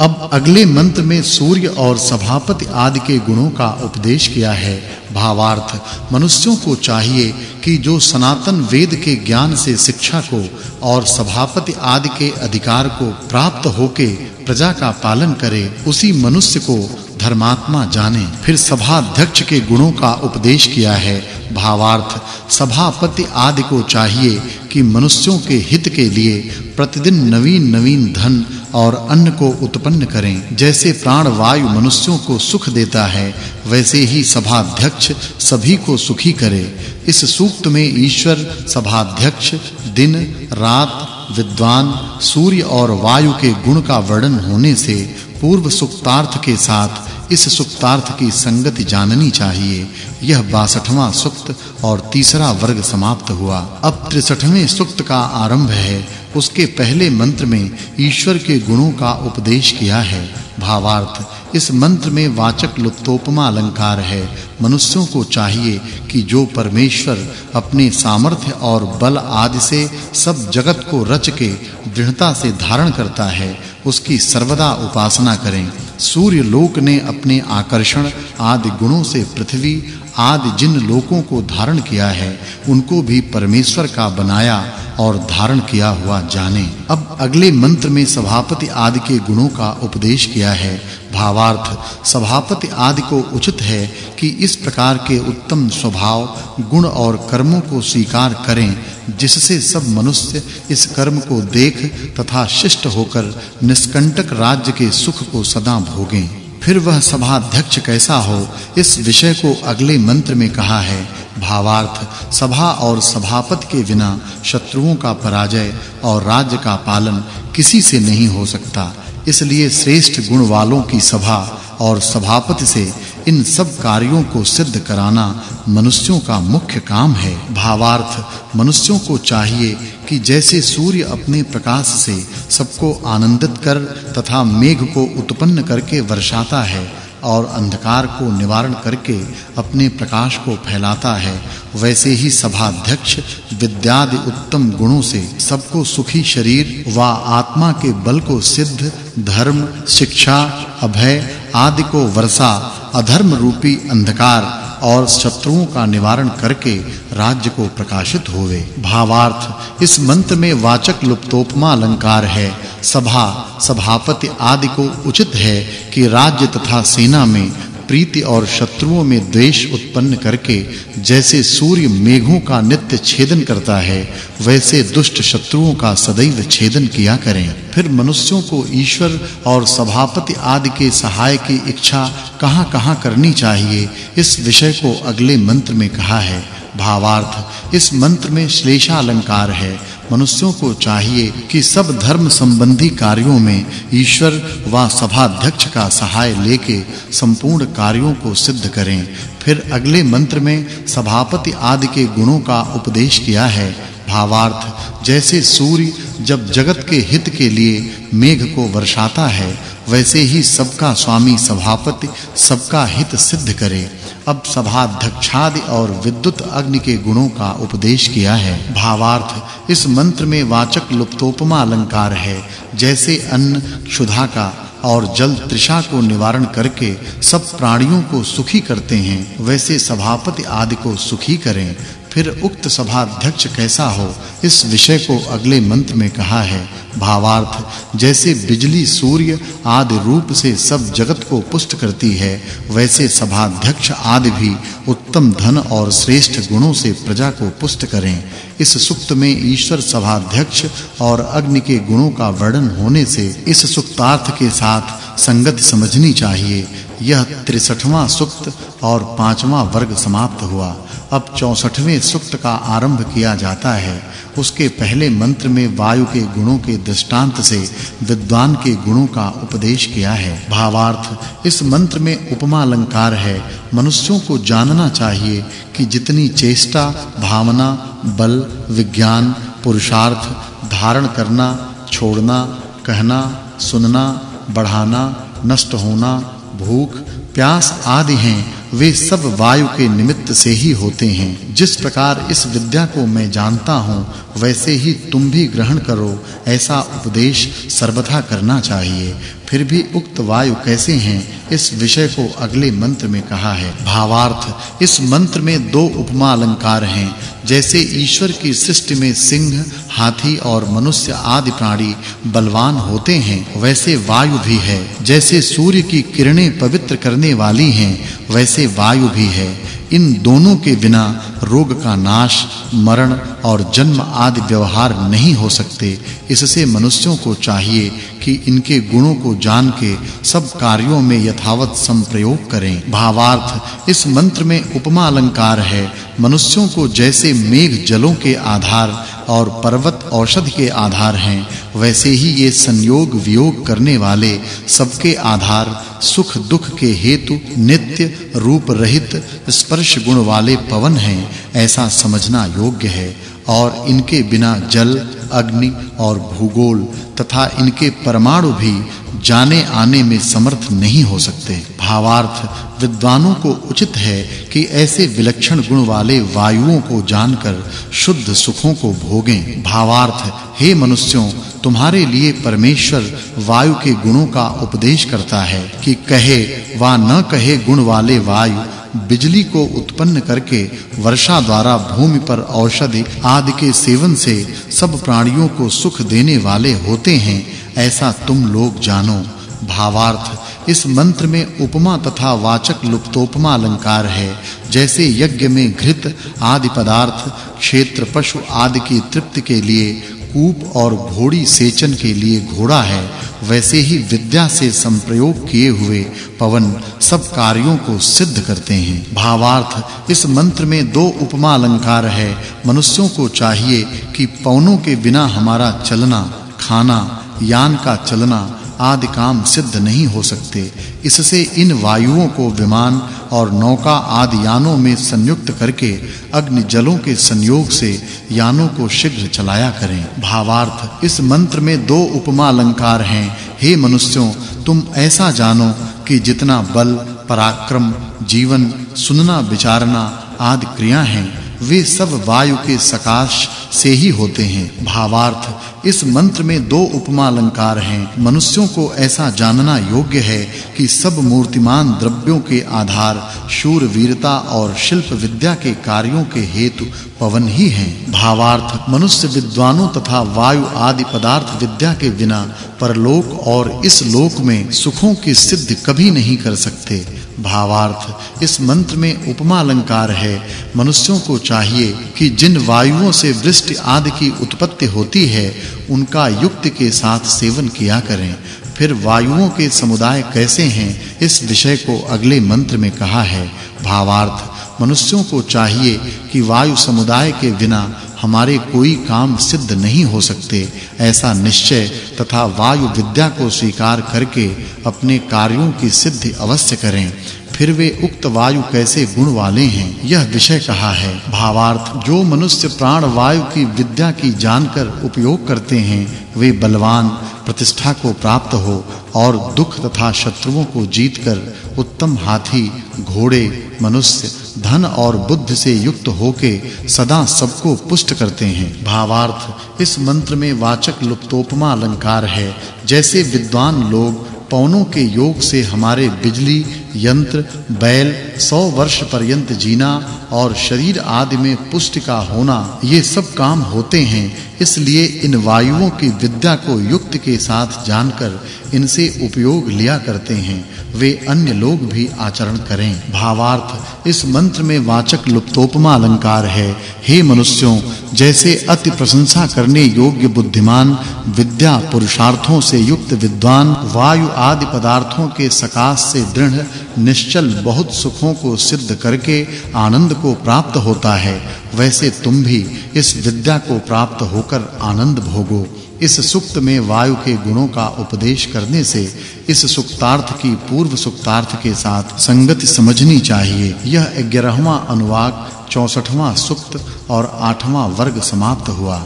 अब अगले मंत्र में सूर्य और सभापति आदि के गुणों का उपदेश किया है। भावार्थ, मनुष्यों को चाहिए कि जो सनातन वेद के ज्ञान से शिक्षा को और सभापति आदि के अधिकार को प्राप्त होके प्रजा का पालन करे, उसी मनुष्य को धर्मात्मा जाने। फिर सभा अध्यक्ष के गुणों का उपदेश किया है। भावार्थ, सभापति आदि को चाहिए कि मनुष्यों के हित के लिए प्रतिदिन नवीन नवीन धन और अन्न को उत्पन्न करें। जैसे प्राण वायु मनुष्यों को सुख देता है, वैसे ही सभाध्यक्ष सभी को सुखी करे। इस सूक्त में ईश्वर, सभाध्यक्ष, दिन, रात, विद्वान, सूर्य और वायु के गुण का वर्णन होने से पूर्व सुक्तार्थ के साथ इस सुक्तार्थ की संगति जाननी चाहिए। यह 62वां सुक्त और तीसरा वर्ग समाप्त हुआ। अब 63वें सुक्त का आरंभ है। उसके पहले मंत्र में ईश्वर के गुणों का उपदेश किया है। भावार्थ, इस मंत्र में वाचक् लुप्तोपमा अलंकार है। मनुष्यों को चाहिए कि जो परमेश्वर अपने सामर्थ्य और बल आदि से सब जगत को रच के दृढ़ता से धारण करता है, उसकी सर्वदा उपासना करें। सूर्य लोक ने अपने आकर्षण आदि गुणों से पृथ्वी आदि जिन लोकों को धारण किया है, उनको भी परमेश्वर का बनाया और धारण किया हुआ जाने। अब अगले मंत्र में सभापति आदि के गुणों का उपदेश किया है। भावार्थ, सभापति आदि को उचित है कि इस प्रकार के उत्तम स्वभाव, गुण और कर्मों को स्वीकार करें जिससे सब मनुष्य इस कर्म को देख तथा शिष्ट होकर निष्कंटक राज्य के सुख को सदा भोगें। फिर वह सभाध्यक्ष कैसा हो, इस विषय को अगले मंत्र में कहा है। भावार्थ, सभा और सभापति के बिना शत्रुओं का पराजय और राज्य का पालन किसी से नहीं हो सकता। इसलिए श्रेष्ठ गुण वालों की सभा और सभापति से इन सब कार्यों को सिद्ध कराना मनुष्यों का मुख्य काम है। भावार्थ, मनुष्यों को चाहिए कि जैसे सूर्य अपने प्रकाश से सबको आनंदित कर तथा मेघ को उत्पन्न करके वर्षाता है और अंधकार को निवारण करके अपने प्रकाश को फैलाता है, वैसे ही सभाध्यक्ष, विद्यादि उत्तम गुणों से सबको सुखी शरीर व आत्मा के बल को सिद्ध, धर्म, शिक्षा, अभय आदि को वर्षा अधर्म रूपी अंधकार और शत्रुओं का निवारण करके राज्य को प्रकाशित होवे। भावार्थ, इस मंत्र में वाचक् लुप्तोपमा अलंकार है। सभा, सभापति आदि को उचित है कि राज्य तथा सेना में प्रीति और शत्रुओं में द्वेष उत्पन्न करके जैसे सूर्य मेघों का नित्य छेदन करता है, वैसे दुष्ट शत्रुओं का सदैव छेदन किया करें। फिर मनुष्यों को ईश्वर और सभापति आदि के सहाय की इच्छा कहां-कहां करनी चाहिए, इस विषय को अगले मंत्र में कहा है। भावार्थ। इस मंत्र में श्लेषा अलंकार है। मनुष्यों को चाहिए कि सब धर्म संबंधी कार्यों में ईश्वर व सभाध्यक्ष का सहाय लेके संपूर्ण कार्यों को सिद्ध करें। फिर अगले मंत्र में सभापति आदि के गुणों का उपदेश किया है। भावार्थ जैसे सूर्य जब जगत के हित के लिए मेघ को वर्षाता है, वैसे ही सबका स्वामी सभापति, सबका हित सिद्ध करे। अब सभाध्यक्षादि और विद्युत अग्नि के गुणों का उपदेश किया है। भावार्थ, इस मंत्र में वाचक् लुप्तोपमा अलंकार है, जैसे अन्न, क्षुधा का और जल तृषा को निवारण करके सब प्राणियों को सुखी करते हैं, वैसे सभापति आदि को सुखी करें। फिर उक्त सभाध्यक्ष कैसा हो? इस विषय को अगले मंत्र में कहा है। भावार्थ, जैसे बिजली सूर्य आदि रूप से सब जगत को पुष्ट करती है, वैसे सभाध्यक्ष आदि भी उत्तम धन और श्रेष्ठ गुणों से प्रजा को पुष्ट करें। इस सुक्त में ईश्वर सभाध्यक्ष और अग्नि के गुणों का वर्णन होने से इस सुक्तार्थ के साथ संगति समझनी चाहिए। यह 63वां सुक्त और 5वां वर्ग समाप्त हुआ। अब 64वें सुक्त का आरंभ किया जाता है। उसके पहले मंत्र में वायु के गुणों के दृष्टांत से विद्वान के गुणों का उपदेश किया है। भावार्थ, इस मंत्र में उपमा अलंकार है। मनुष्यों को जानना चाहिए कि जितनी चेष्टा, भावना, बल, विज्ञान, पुरुषार्थ धारण करना, छोड़ना, कहना, सुनना बढ़ाना, नष्ट होना, भूख, प्यास आदि हैं, वे सब वायु के निमित्त से ही होते हैं। जिस प्रकार इस विद्या को मैं जानता हूँ, वैसे ही तुम भी ग्रहण करो, ऐसा उपदेश सर्वथा करना चाहिए। फिर भी उक्त वायु कैसे हैं, इस विषय को अगले मंत्र में कहा है। भावार्थ, इस मंत्र में दो उपमा अलंकार हैं, जैसे ईश्वर की सृष्टि में सिंह, हाथी और मनुष्य आदि प्राणी बलवान होते हैं, वैसे वायु भी है। जैसे सूर्य की किरणें पवित्र करने वाली हैं, वैसे वायु भी है। इन दोनों के बिना रोग का नाश, मरण और जन्म आदि व्यवहार नहीं हो सकते। इससे मनुष्यों को चाहिए कि इनके गुणों को जान के सब कार्यों में यथावत संप्रयोग करें। भावार्थ, इस मंत्र में उपमा अलंकार है। मनुष्यों को जैसे मेघ जलों के आधार और पर्वत औषधि के आधार हैं, वैसे ही ये संयोग वियोग करने वाले सबके आधार सुख दुख के हेतु नित्य रूप रहित स्पर्श गुण वाले पवन हैं, ऐसा समझना योग्य है। और इनके बिना जल, अग्नि और भूगोल तथा इनके परमाणु भी जाने आने में समर्थ नहीं हो सकते। भावार्थ विद्वानों को उचित है कि ऐसे विलक्षण गुण वाले वायुओं को जानकर शुद्ध सुखों को भोगें। भावार्थ, हे मनुष्यों, तुम्हारे लिए परमेश्वर वायु के गुणों का उपदेश करता है कि कहे वा न कहे गुण वाले वायु बिजली को उत्पन्न करके वर्षा द्वारा भूमि पर औषधि आदि के सेवन से सब प्राणियों को सुख देने वाले होते हैं, ऐसा तुम लोग जानो। भावार्थ, इस मंत्र में उपमा तथा वाचक् लुप्तोपमा अलंकार है। जैसे यज्ञ में घृत आदि पदार्थ, क्षेत्र पशु आदि की तृप्ति के लिए कूप और घोड़ी सेचन के लिए घोड़ा है, वैसे ही विद्या से संप्रयोग किए हुए पवन सब कार्यों को सिद्ध करते हैं। भावार्थ, इस मंत्र में दो उपमा अलंकार है। मनुष्यों को चाहिए कि पवनों के बिना हमारा चलना, खाना, यान का चलना आदि काम सिद्ध नहीं हो सकते। इससे इन वायुओं को विमान और नौका आदि यानों में संयुक्त करके अग्नि जलों के संयोग से यानों को शीघ्र चलाया करें। भावार्थ, इस मंत्र में दो उपमा अलंकार हैं। हे मनुष्यों, तुम ऐसा जानो कि जितना बल, पराक्रम, जीवन, सुनना, विचारना आदि क्रिया हैं, वे सब वायु के सकाश से ही होते हैं। भावार्थ, इस मंत्र में दो उपमा अलंकार हैं। मनुष्यों को ऐसा जानना योग्य है कि सब मूर्तिमान द्रव्यों के आधार, शूर वीरता और शिल्प विद्या के कार्यों के हेतु पवन ही हैं। भावार्थ, मनुष्य विद्वानों तथा वायु आदि पदार्थ विद्या के बिना परलोक और इस लोक में सुखों की सिद्धि कभी नहीं कर सकते। भावार्थ। इस मंत्र में उपमा अलंकार है। मनुष्यों को चाहिए कि जिन वायुओं से वृष्टि आदि की उत्पत्ति होती है, उनका युक्त के साथ सेवन किया करें। फिर वायुओं के समुदाय कैसे हैं, इस विषय को अगले मंत्र में कहा है। भावार्थ। मनुष्यों को चाहिए कि वायु समुदाय के बिना हमारे कोई काम सिद्ध नहीं हो सकते, ऐसा निश्चय तथा वायु विद्या को स्वीकार करके अपने कार्यों की सिद्धि अवश्य करें। फिर वे उक्त वायु कैसे गुण वाले हैं, यह विषय कहा है। भावार्थ, जो मनुष्य प्राण वायु की विद्या की जानकर उपयोग करते हैं, वे बलवान, प्रतिष्ठा को प्राप्त हो और दुख तथा शत्रुओं को जीतकर उत्तम हाथी, घोड़े, मनुष्य धन और बुद्धि से युक्त होके सदा सबको पुष्ट करते हैं। भावार्थ, इस मंत्र में वाचक् लुप्तोपमा अलंकार है। जैसे विद्वान लोग पौनों के योग से हमारे बिजली, यंत्र, बैल 100 वर्ष पर्यंत जीना और शरीर आदि में पुष्ट का होना, ये सब काम होते हैं। इसलिए इन वायुओं की विद्या को युक्त के साथ जानकर इनसे उपयोग लिया करते हैं। वे अन्य लोग भी आचरण करें। भावार्थ, इस मंत्र में वाचक् लुप्तोपमा अलंकार है। हे मनुष्यों, जैसे अति प्रशंसा करने योग्य बुद्धिमान, विद्या पुरुषार्थों से युक्त विद्वान, वायु आदि पदार्थों के सकाश से दृढ़, निश्चल बहुत सुखों को सिद्ध करके आनंद को प्राप्त होता है, वैसे तुम भी इस विद्या को प्राप्त होकर आनंद भोगो। इस सुक्त में वायु के गुणों का उपदेश करने से इस सुक्तार्थ की पूर्व सुक्तार्थ के साथ संगति समझनी चाहिए। यह 11वां अनुवाक 64वां सुक्त और 8वां वर्ग समाप्त हुआ।